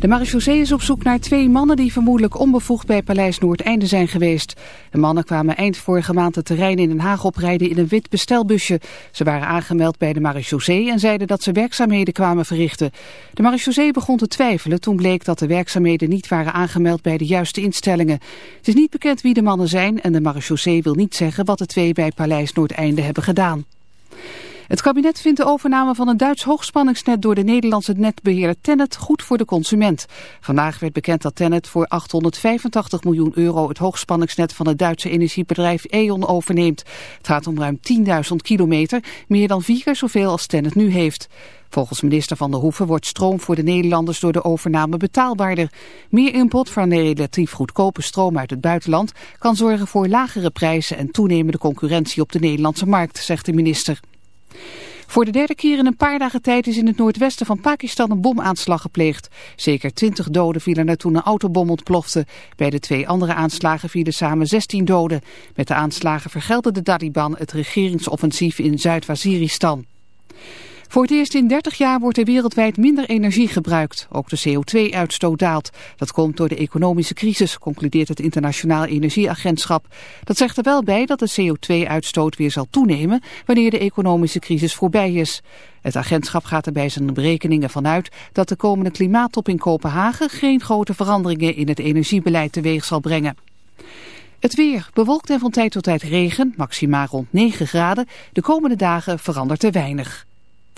De marechaussee is op zoek naar twee mannen die vermoedelijk onbevoegd bij Paleis Noordeinde zijn geweest. De mannen kwamen eind vorige maand het terrein in Den Haag oprijden in een wit bestelbusje. Ze waren aangemeld bij de marechaussee en zeiden dat ze werkzaamheden kwamen verrichten. De marechaussee begon te twijfelen toen bleek dat de werkzaamheden niet waren aangemeld bij de juiste instellingen. Het is niet bekend wie de mannen zijn en de marechaussee wil niet zeggen wat de twee bij Paleis Noordeinde hebben gedaan. Het kabinet vindt de overname van een Duits hoogspanningsnet door de Nederlandse netbeheerder Tennet goed voor de consument. Vandaag werd bekend dat Tennet voor 885 miljoen euro het hoogspanningsnet van het Duitse energiebedrijf E.ON overneemt. Het gaat om ruim 10.000 kilometer, meer dan vier keer zoveel als Tennet nu heeft. Volgens minister Van der Hoeven wordt stroom voor de Nederlanders door de overname betaalbaarder. Meer input van relatief goedkope stroom uit het buitenland kan zorgen voor lagere prijzen en toenemende concurrentie op de Nederlandse markt, zegt de minister. Voor de derde keer in een paar dagen tijd is in het noordwesten van Pakistan een bomaanslag gepleegd. Zeker 20 doden vielen er toen een autobom ontplofte. Bij de twee andere aanslagen vielen samen 16 doden. Met de aanslagen vergeldde de Taliban het regeringsoffensief in Zuid-Waziristan. Voor het eerst in 30 jaar wordt er wereldwijd minder energie gebruikt. Ook de CO2-uitstoot daalt. Dat komt door de economische crisis, concludeert het Internationaal Energieagentschap. Dat zegt er wel bij dat de CO2-uitstoot weer zal toenemen wanneer de economische crisis voorbij is. Het agentschap gaat er bij zijn berekeningen vanuit dat de komende klimaattop in Kopenhagen geen grote veranderingen in het energiebeleid teweeg zal brengen. Het weer bewolkt en van tijd tot tijd regen, maximaal rond 9 graden. De komende dagen verandert er weinig.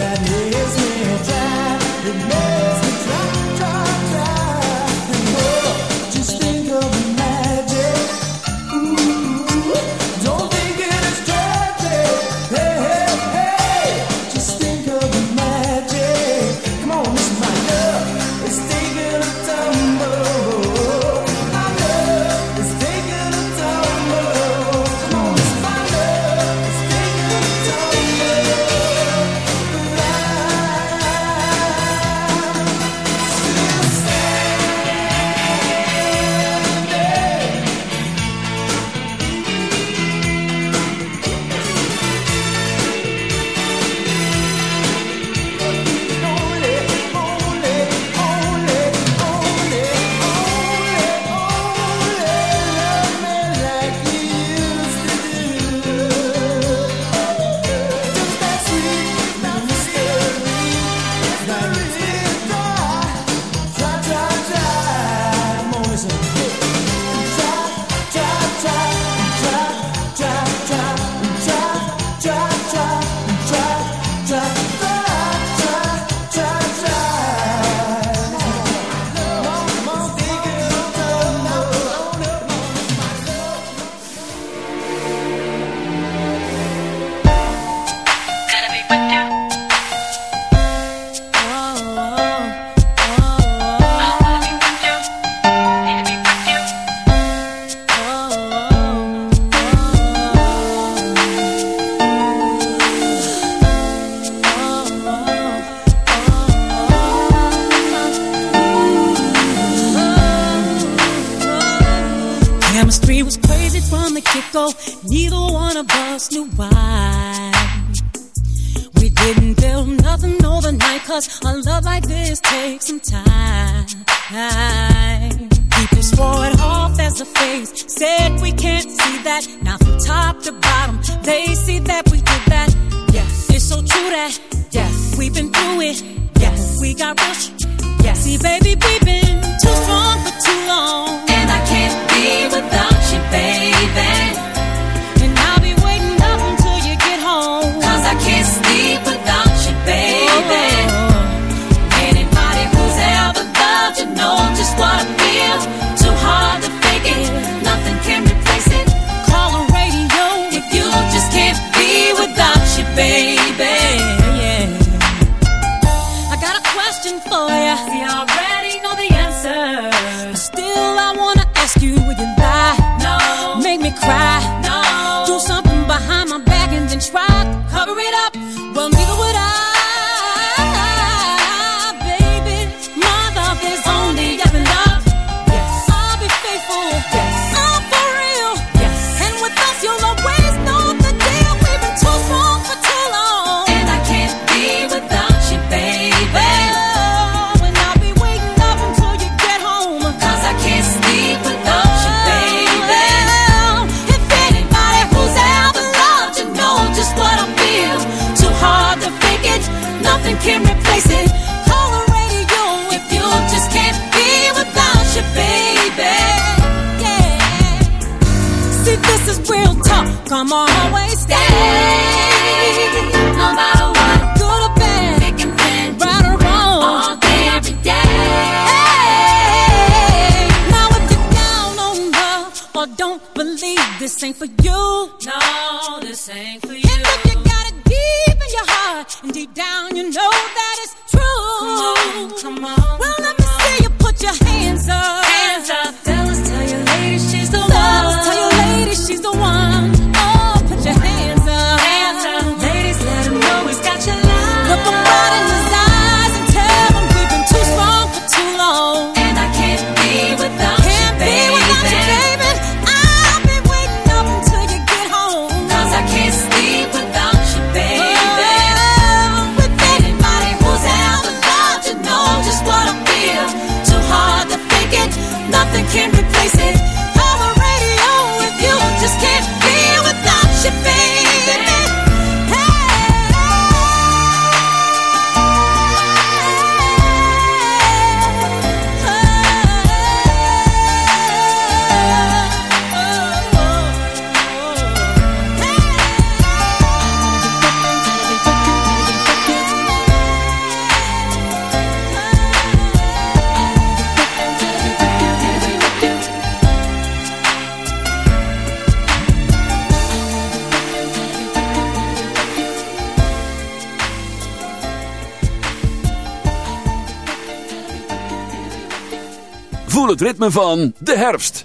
that new chemistry was crazy from the get go. Neither one of us knew why. We didn't build nothing overnight, cause a love like this takes some time. People swore it off as a phase, said we can't see that. Now from top to bottom, they see that we did that. Yes, it's so true that, yes, we've been through it. Yes, we got rushed. See, baby, we've been too strong for too long. And I can't be without you, baby. ain't for you. Van de herfst.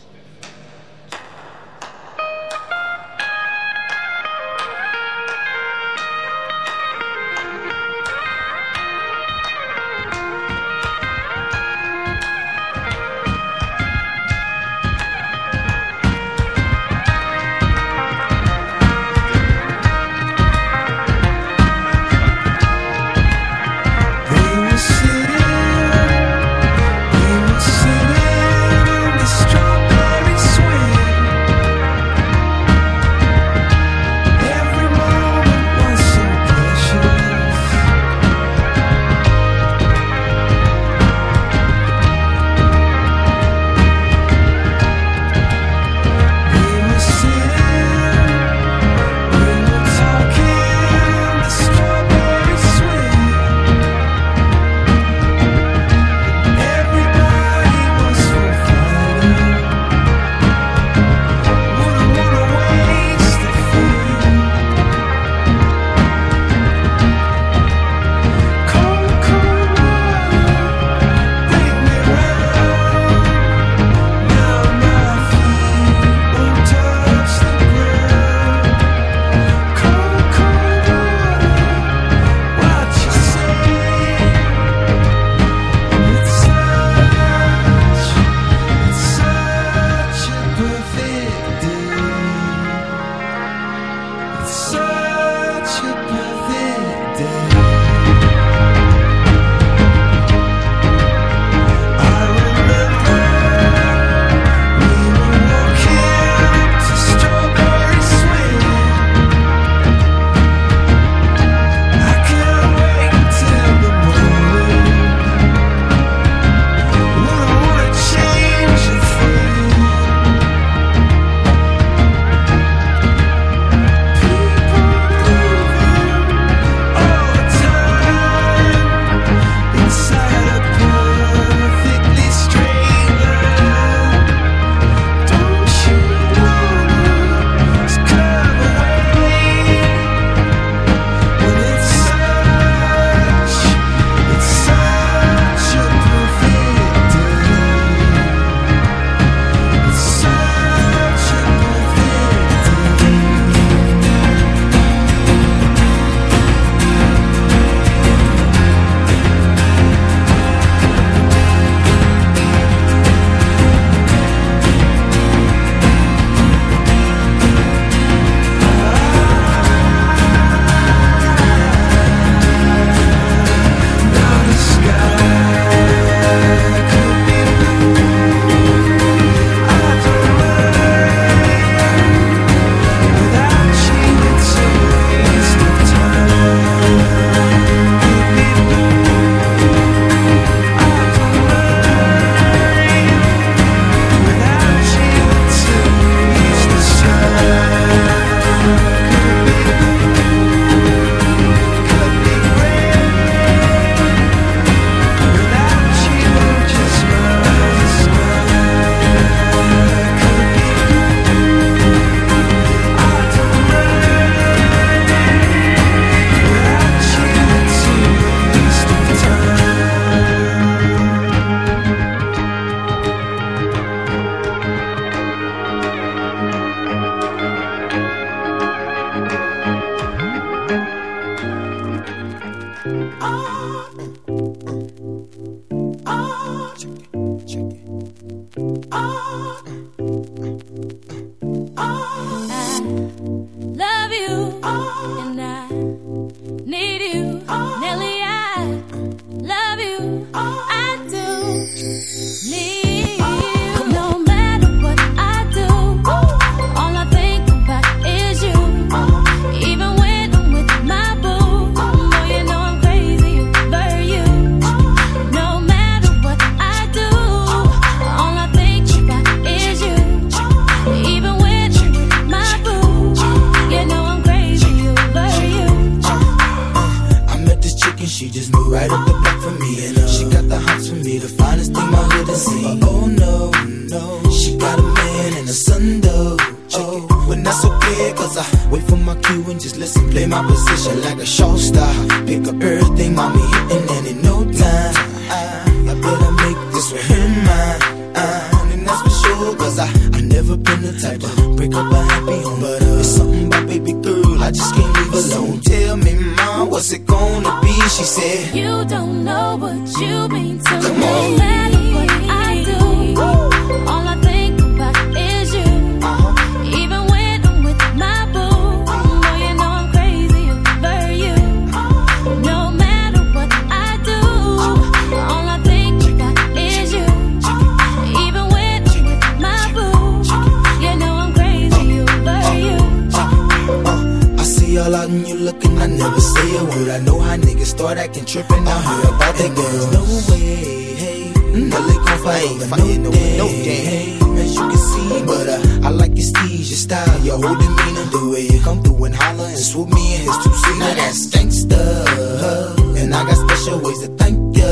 your ways to thank ya.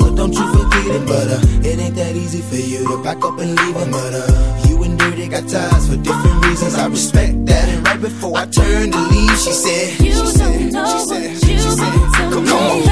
But don't you forget it, but uh, it ain't that easy for you to back up and leave him. But uh, you and Dirty got ties for different reasons. I respect that. And right before I turned to leave, she said, she said, she said, she said, she said come on.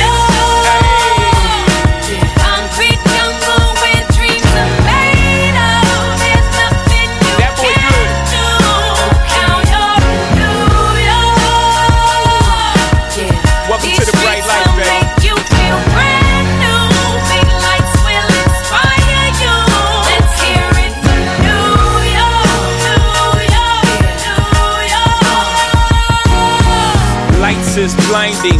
New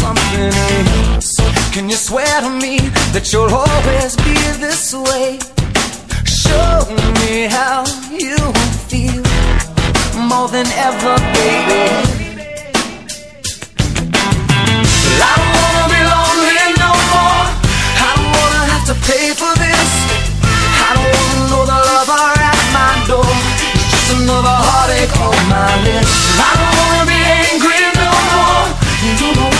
something else? Can you swear to me that you'll always be this way? Show me how you feel more than ever, baby. I don't wanna be lonely no more. I don't wanna have to pay for this. I don't wanna know the lover at my door. It's just another heartache on my list. I don't wanna be angry no more. You know I can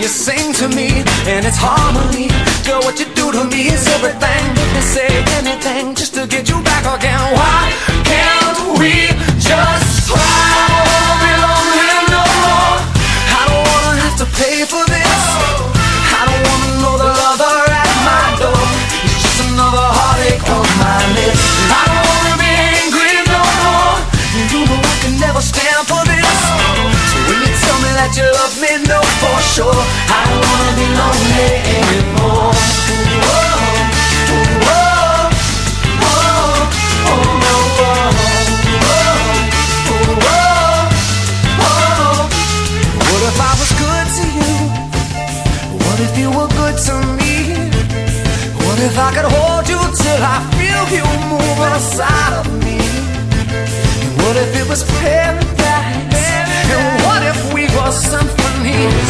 You sing to me, and it's harmony. Girl, what you do to me is everything. Make me say anything just to get you back again. Why can't we just try? I wanna be lonely no more. I don't wanna have to pay for this. I don't wanna know the lover at my door. It's just another heartache on my list. I don't wanna be angry no more. You know I can never stand for this. So when you tell me that you love for sure. I don't wanna be lonely anymore. Oh, if I was good to you? What if you were good to me? What if I could hold you till I feel you move inside of me? What if it was paradise? And what if we were symphonies?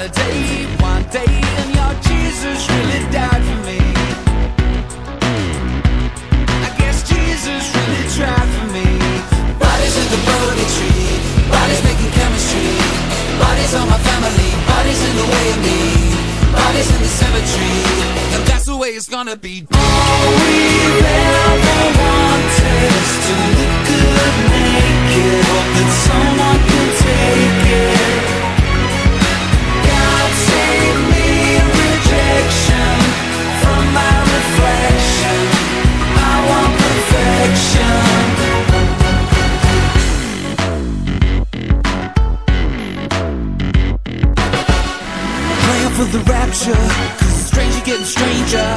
One a day, one day, and your Jesus really died for me. I guess Jesus really tried for me. Bodies in the Bodhi tree, bodies making chemistry. Bodies on my family, bodies in the way of me. Bodies in the cemetery, and that's the way it's gonna be. All we've ever wanted is to look good naked. Hope that someone can take it. For the rapture, cause it's stranger getting stranger.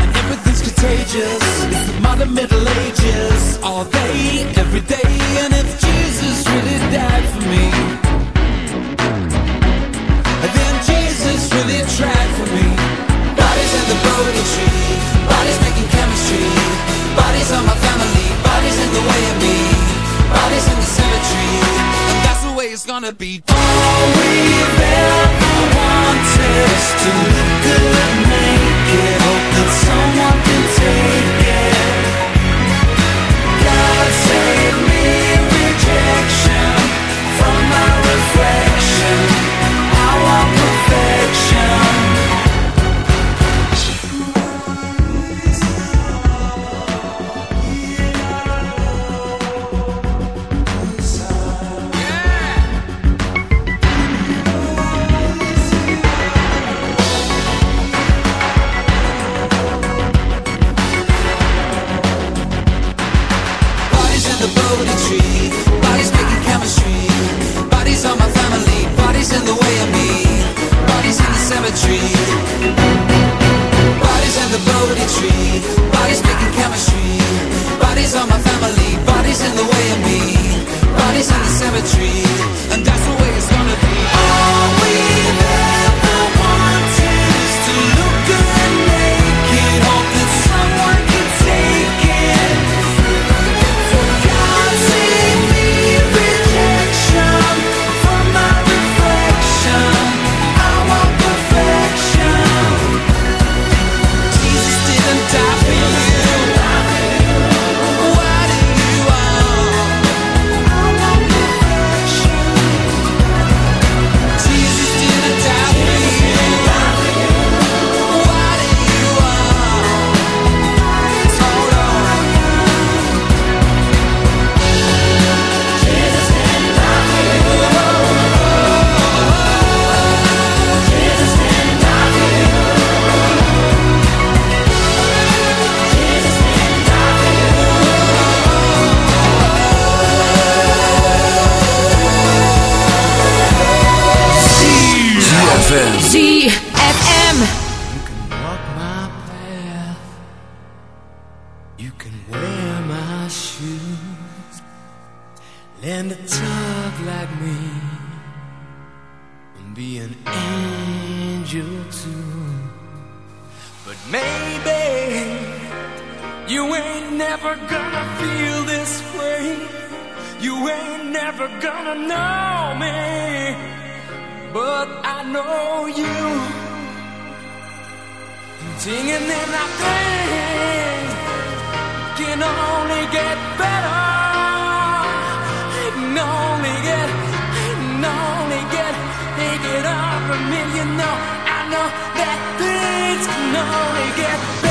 And everything's contagious. It's modern Middle Ages. All day, every day. And if Jesus really died for me, the way of me. Bodies in the cemetery, and that's the way it's gonna be. All we've ever wanted is to look good naked. Hope that someone you ain't never gonna feel this way. You ain't never gonna know me. But I know you. Singing in our thing can only get better. Can only get, can only get, take it up from me. You know, I know that things can only get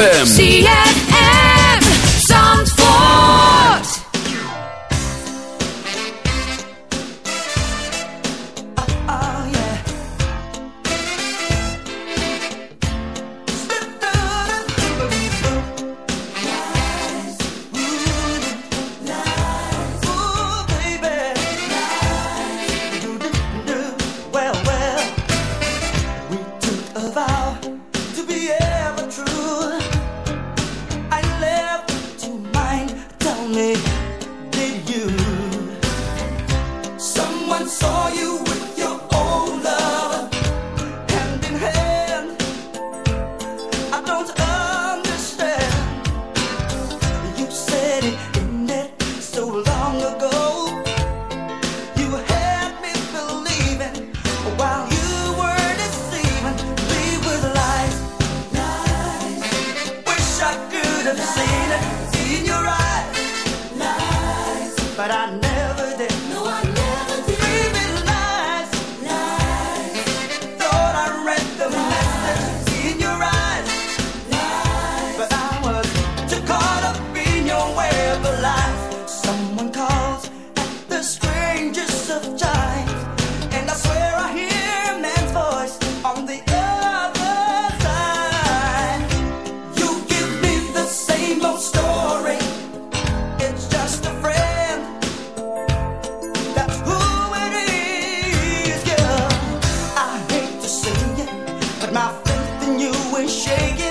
ZFM my faith in you is shaking.